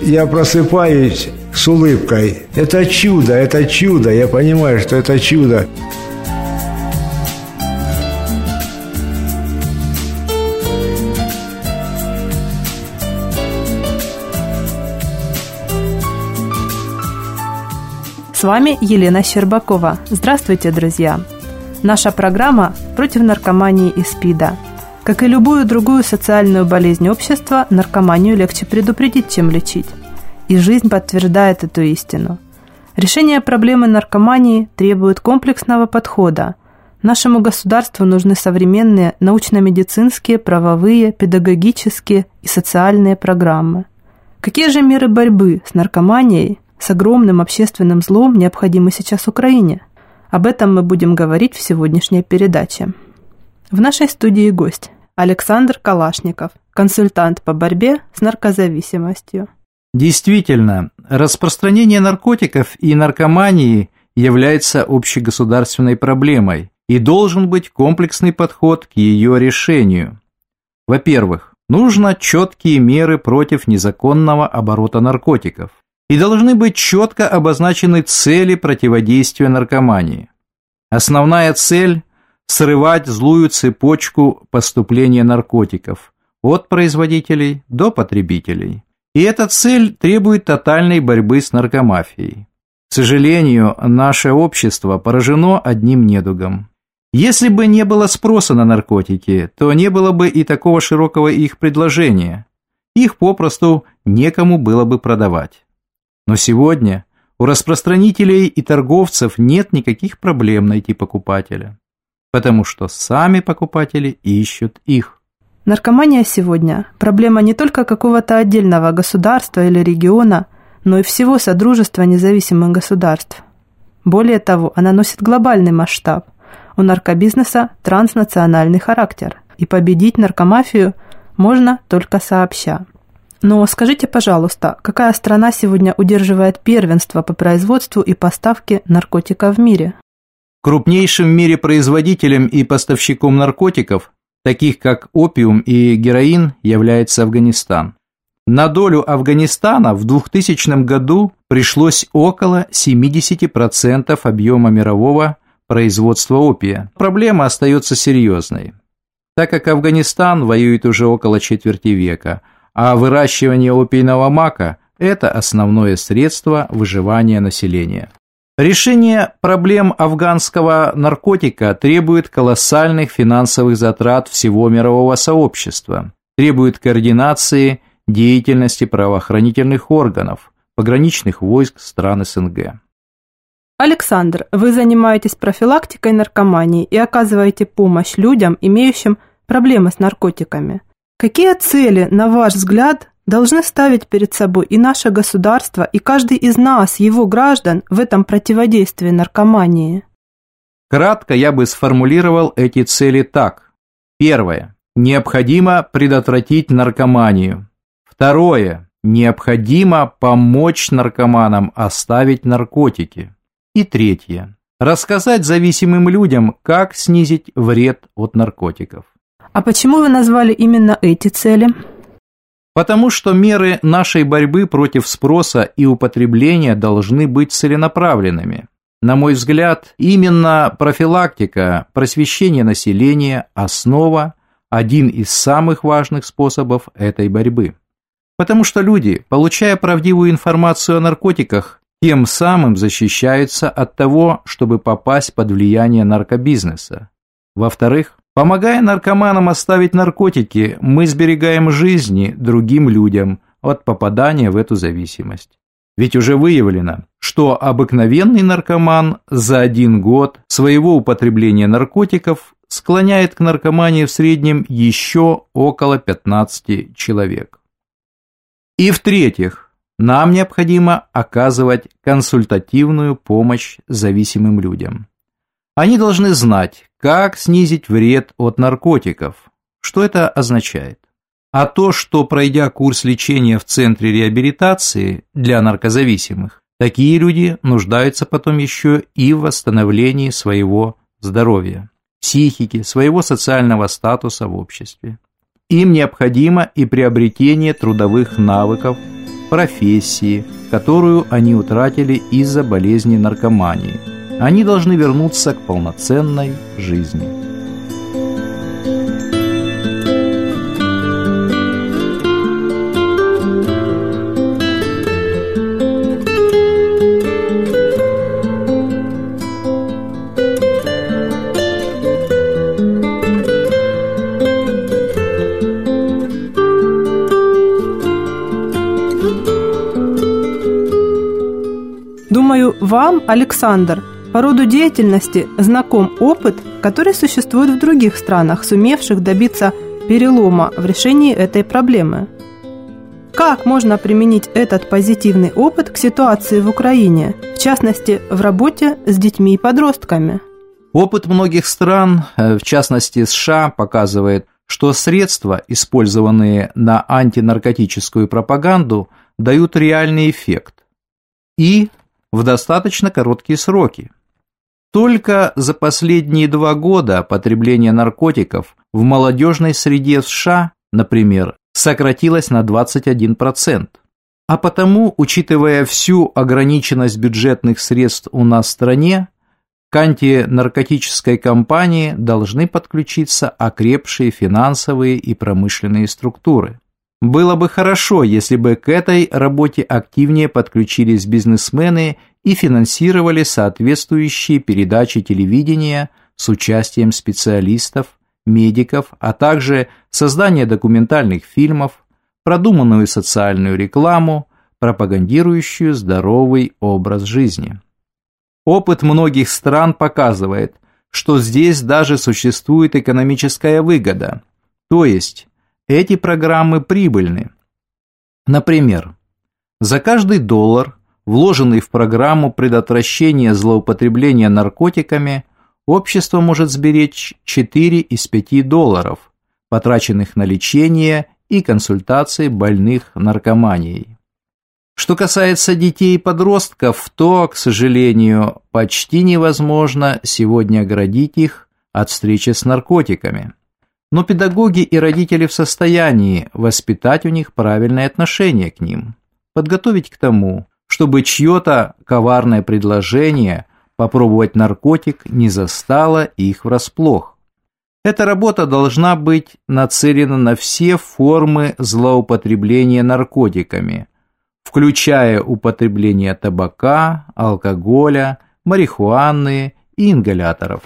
Я просыпаюсь с улыбкой. Это чудо, это чудо. Я понимаю, что это чудо. С вами Елена Щербакова. Здравствуйте, друзья! Наша программа против наркомании и СПИДа. Как и любую другую социальную болезнь общества, наркоманию легче предупредить, чем лечить. И жизнь подтверждает эту истину. Решение проблемы наркомании требует комплексного подхода. Нашему государству нужны современные научно-медицинские, правовые, педагогические и социальные программы. Какие же меры борьбы с наркоманией с огромным общественным злом необходимы сейчас Украине? Об этом мы будем говорить в сегодняшней передаче. В нашей студии гость Александр Калашников, консультант по борьбе с наркозависимостью. Действительно, распространение наркотиков и наркомании является общегосударственной проблемой и должен быть комплексный подход к ее решению. Во-первых, нужно четкие меры против незаконного оборота наркотиков и должны быть четко обозначены цели противодействия наркомании. Основная цель – срывать злую цепочку поступления наркотиков от производителей до потребителей. И эта цель требует тотальной борьбы с наркомафией. К сожалению, наше общество поражено одним недугом. Если бы не было спроса на наркотики, то не было бы и такого широкого их предложения. Их попросту некому было бы продавать. Но сегодня у распространителей и торговцев нет никаких проблем найти покупателя, потому что сами покупатели ищут их. Наркомания сегодня – проблема не только какого-то отдельного государства или региона, но и всего Содружества независимых государств. Более того, она носит глобальный масштаб. У наркобизнеса транснациональный характер, и победить наркомафию можно только сообща. Но скажите, пожалуйста, какая страна сегодня удерживает первенство по производству и поставке наркотиков в мире? Крупнейшим в мире производителем и поставщиком наркотиков, таких как опиум и героин, является Афганистан. На долю Афганистана в 2000 году пришлось около 70% объема мирового производства опия. Проблема остается серьезной, так как Афганистан воюет уже около четверти века – а выращивание опийного мака – это основное средство выживания населения. Решение проблем афганского наркотика требует колоссальных финансовых затрат всего мирового сообщества, требует координации деятельности правоохранительных органов, пограничных войск стран СНГ. Александр, вы занимаетесь профилактикой наркомании и оказываете помощь людям, имеющим проблемы с наркотиками – Какие цели, на ваш взгляд, должны ставить перед собой и наше государство, и каждый из нас, его граждан, в этом противодействии наркомании? Кратко я бы сформулировал эти цели так. Первое. Необходимо предотвратить наркоманию. Второе. Необходимо помочь наркоманам оставить наркотики. И третье. Рассказать зависимым людям, как снизить вред от наркотиков. А почему вы назвали именно эти цели? Потому что меры нашей борьбы против спроса и употребления должны быть целенаправленными. На мой взгляд, именно профилактика, просвещение населения – основа, один из самых важных способов этой борьбы. Потому что люди, получая правдивую информацию о наркотиках, тем самым защищаются от того, чтобы попасть под влияние наркобизнеса. Во-вторых, помогая наркоманам оставить наркотики, мы сберегаем жизни другим людям от попадания в эту зависимость. Ведь уже выявлено, что обыкновенный наркоман за один год своего употребления наркотиков склоняет к наркомании в среднем еще около 15 человек. И в-третьих, нам необходимо оказывать консультативную помощь зависимым людям. Они должны знать, как снизить вред от наркотиков. Что это означает? А то, что пройдя курс лечения в центре реабилитации для наркозависимых, такие люди нуждаются потом еще и в восстановлении своего здоровья, психики, своего социального статуса в обществе. Им необходимо и приобретение трудовых навыков, профессии, которую они утратили из-за болезни наркомании. Они должны вернуться к полноценной жизни. Вам, Александр, по роду деятельности знаком опыт, который существует в других странах, сумевших добиться перелома в решении этой проблемы. Как можно применить этот позитивный опыт к ситуации в Украине, в частности, в работе с детьми и подростками? Опыт многих стран, э, в частности США, показывает, что средства, использованные на антинаркотическую пропаганду, дают реальный эффект. И в достаточно короткие сроки. Только за последние два года потребление наркотиков в молодежной среде США, например, сократилось на 21%. А потому, учитывая всю ограниченность бюджетных средств у нас в стране, к антинаркотической кампании должны подключиться окрепшие финансовые и промышленные структуры. Было бы хорошо, если бы к этой работе активнее подключились бизнесмены и финансировали соответствующие передачи телевидения с участием специалистов, медиков, а также создание документальных фильмов, продуманную социальную рекламу, пропагандирующую здоровый образ жизни. Опыт многих стран показывает, что здесь даже существует экономическая выгода, то есть эти программы прибыльны. Например, за каждый доллар, вложенный в программу предотвращения злоупотребления наркотиками, общество может сберечь 4 из 5 долларов, потраченных на лечение и консультации больных наркоманией. Что касается детей и подростков, то, к сожалению, почти невозможно сегодня оградить их от встречи с наркотиками. Но педагоги и родители в состоянии воспитать у них правильное отношение к ним, подготовить к тому, чтобы чье-то коварное предложение попробовать наркотик не застало их врасплох. Эта работа должна быть нацелена на все формы злоупотребления наркотиками, включая употребление табака, алкоголя, марихуаны и ингаляторов.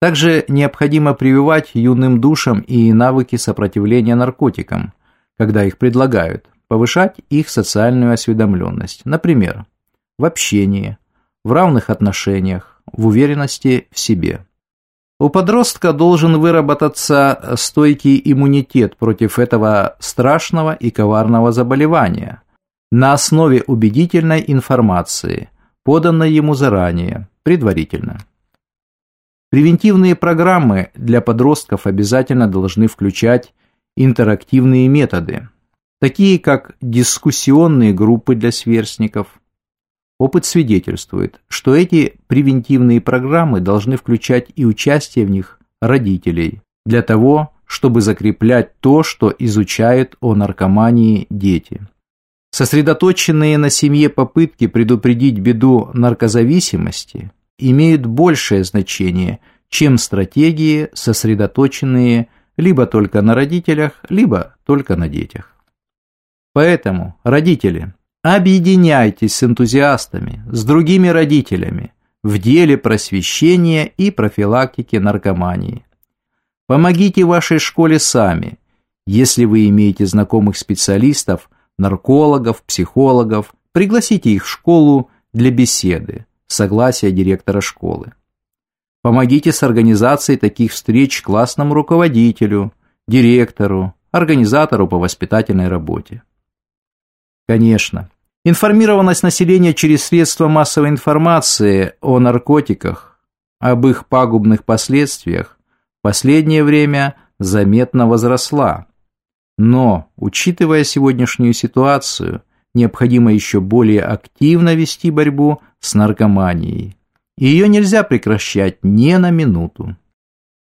Также необходимо прививать юным душам и навыки сопротивления наркотикам, когда их предлагают, повышать их социальную осведомленность, например, в общении, в равных отношениях, в уверенности в себе. У подростка должен выработаться стойкий иммунитет против этого страшного и коварного заболевания на основе убедительной информации, поданной ему заранее, предварительно. Превентивные программы для подростков обязательно должны включать интерактивные методы, такие как дискуссионные группы для сверстников. Опыт свидетельствует, что эти превентивные программы должны включать и участие в них родителей, для того, чтобы закреплять то, что изучают о наркомании дети. Сосредоточенные на семье попытки предупредить беду наркозависимости – имеют большее значение, чем стратегии, сосредоточенные либо только на родителях, либо только на детях. Поэтому, родители, объединяйтесь с энтузиастами, с другими родителями в деле просвещения и профилактики наркомании. Помогите вашей школе сами, если вы имеете знакомых специалистов, наркологов, психологов, пригласите их в школу для беседы, согласия директора школы. Помогите с организацией таких встреч классному руководителю, директору, организатору по воспитательной работе. Конечно, информированность населения через средства массовой информации о наркотиках, об их пагубных последствиях в последнее время заметно возросла. Но, учитывая сегодняшнюю ситуацию, необходимо еще более активно вести борьбу с наркоманией и ее нельзя прекращать ни на минуту.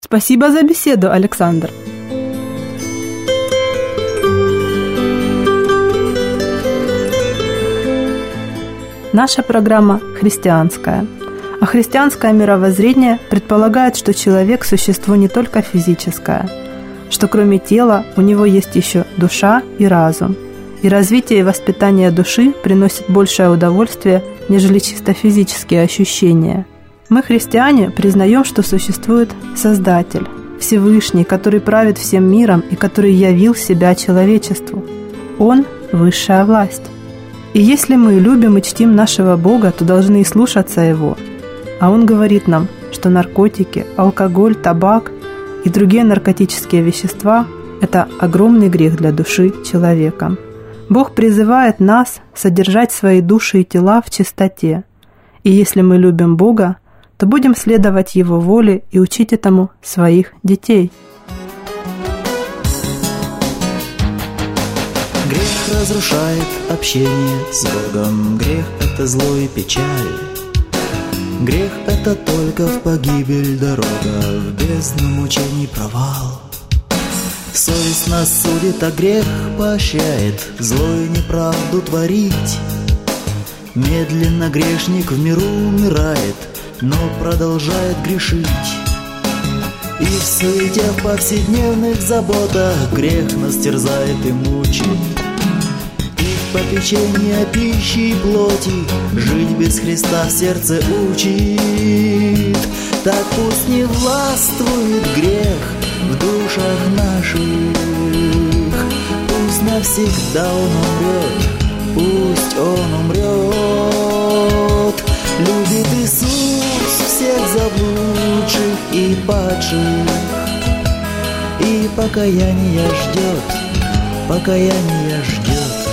Спасибо за беседу, Александр. Наша программа христианская. А христианское мировоззрение предполагает, что человек – существо не только физическое, что кроме тела у него есть еще душа и разум. И развитие и воспитание души приносит большее удовольствие нежели чисто физические ощущения. Мы, христиане, признаем, что существует Создатель, Всевышний, который правит всем миром и который явил себя человечеству. Он – высшая власть. И если мы любим и чтим нашего Бога, то должны и слушаться Его. А Он говорит нам, что наркотики, алкоголь, табак и другие наркотические вещества – это огромный грех для души человека. Бог призывает нас содержать свои души и тела в чистоте. И если мы любим Бога, то будем следовать Его воле и учить этому своих детей. Грех разрушает общение с Богом, грех – это зло и печаль. Грех – это только в погибель дорога, в бездну мучений провал. Совесть нас судит, а грех поощряет. Зло неправду творить. Медленно грешник в миру умирает Но продолжает грешить. И в суете в повседневных заботах Грех нас терзает и мучит. И в попечении о пище и плоти Жить без Христа в сердце учит. Так пусть не властвует грех в душах наших. Пусть навсегда он умрет, пусть он умрет. Любит Иисус всех заблудших и падших, и покаяние ждет, покаяние ждет,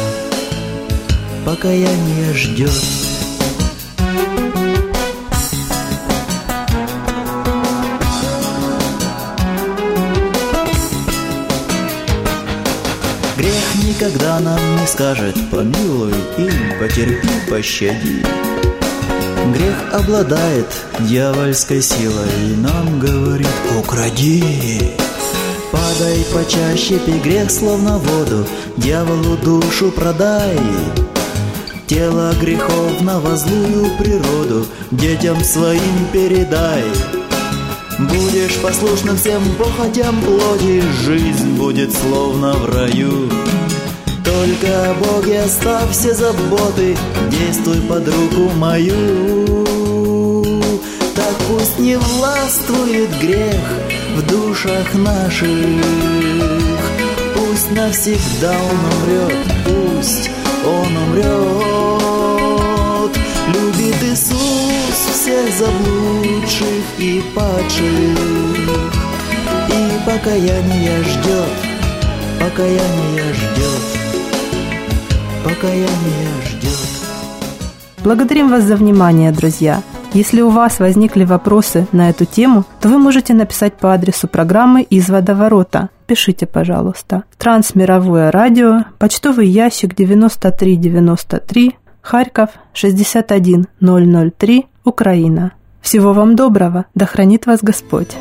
покаяние ждет. Никогда нам не скажет Помилуй и потерпи, пощади Грех обладает дьявольской силой И нам говорит «Укради!» Падай почаще, пей грех словно воду Дьяволу душу продай Тело греховного злую природу Детям своим передай Будешь послушным всем похотям плоти Жизнь будет словно в раю только о Боге оставь все заботы, действуй под руку мою. Так пусть не властвует грех в душах наших, Пусть навсегда он умрет, пусть он умрет. Любит Иисус всех заблудших и падших, И покаяние ждет, покаяние ждет покаяние ждет. Благодарим вас за внимание, друзья. Если у вас возникли вопросы на эту тему, то вы можете написать по адресу программы из водоворота. Пишите, пожалуйста. Трансмировое радио, почтовый ящик 9393, Харьков 61003, Украина. Всего вам доброго, да хранит вас Господь.